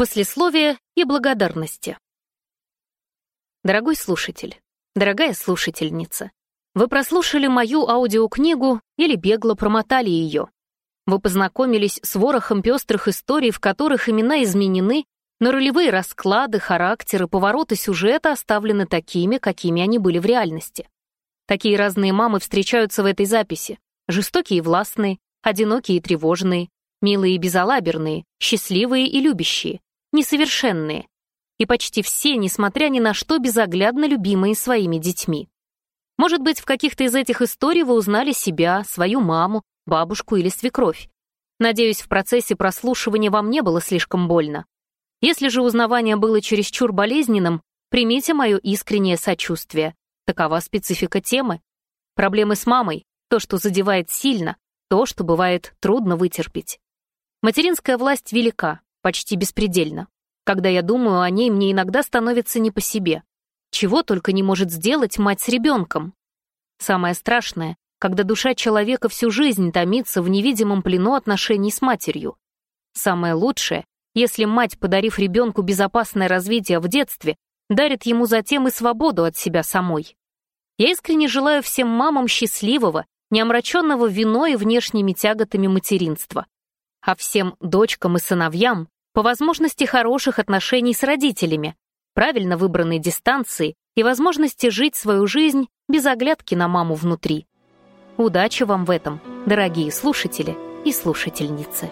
Послесловие и благодарности. Дорогой слушатель, дорогая слушательница, вы прослушали мою аудиокнигу или бегло промотали ее. Вы познакомились с ворохом пестрых историй, в которых имена изменены, но ролевые расклады, характеры, повороты сюжета оставлены такими, какими они были в реальности. Такие разные мамы встречаются в этой записи. Жестокие и властные, одинокие и тревожные, милые и безалаберные, счастливые и любящие, несовершенные, и почти все, несмотря ни на что, безоглядно любимые своими детьми. Может быть, в каких-то из этих историй вы узнали себя, свою маму, бабушку или свекровь. Надеюсь, в процессе прослушивания вам не было слишком больно. Если же узнавание было чересчур болезненным, примите мое искреннее сочувствие. Такова специфика темы. Проблемы с мамой, то, что задевает сильно, то, что бывает трудно вытерпеть. Материнская власть велика, почти беспредельно. Когда я думаю о ней, мне иногда становится не по себе. Чего только не может сделать мать с ребенком. Самое страшное, когда душа человека всю жизнь томится в невидимом плену отношений с матерью. Самое лучшее, если мать, подарив ребенку безопасное развитие в детстве, дарит ему затем и свободу от себя самой. Я искренне желаю всем мамам счастливого, неомраченного вино и внешними тяготами материнства. А всем дочкам и сыновьям по возможности хороших отношений с родителями, правильно выбранной дистанции и возможности жить свою жизнь без оглядки на маму внутри. Удачи вам в этом, дорогие слушатели и слушательницы!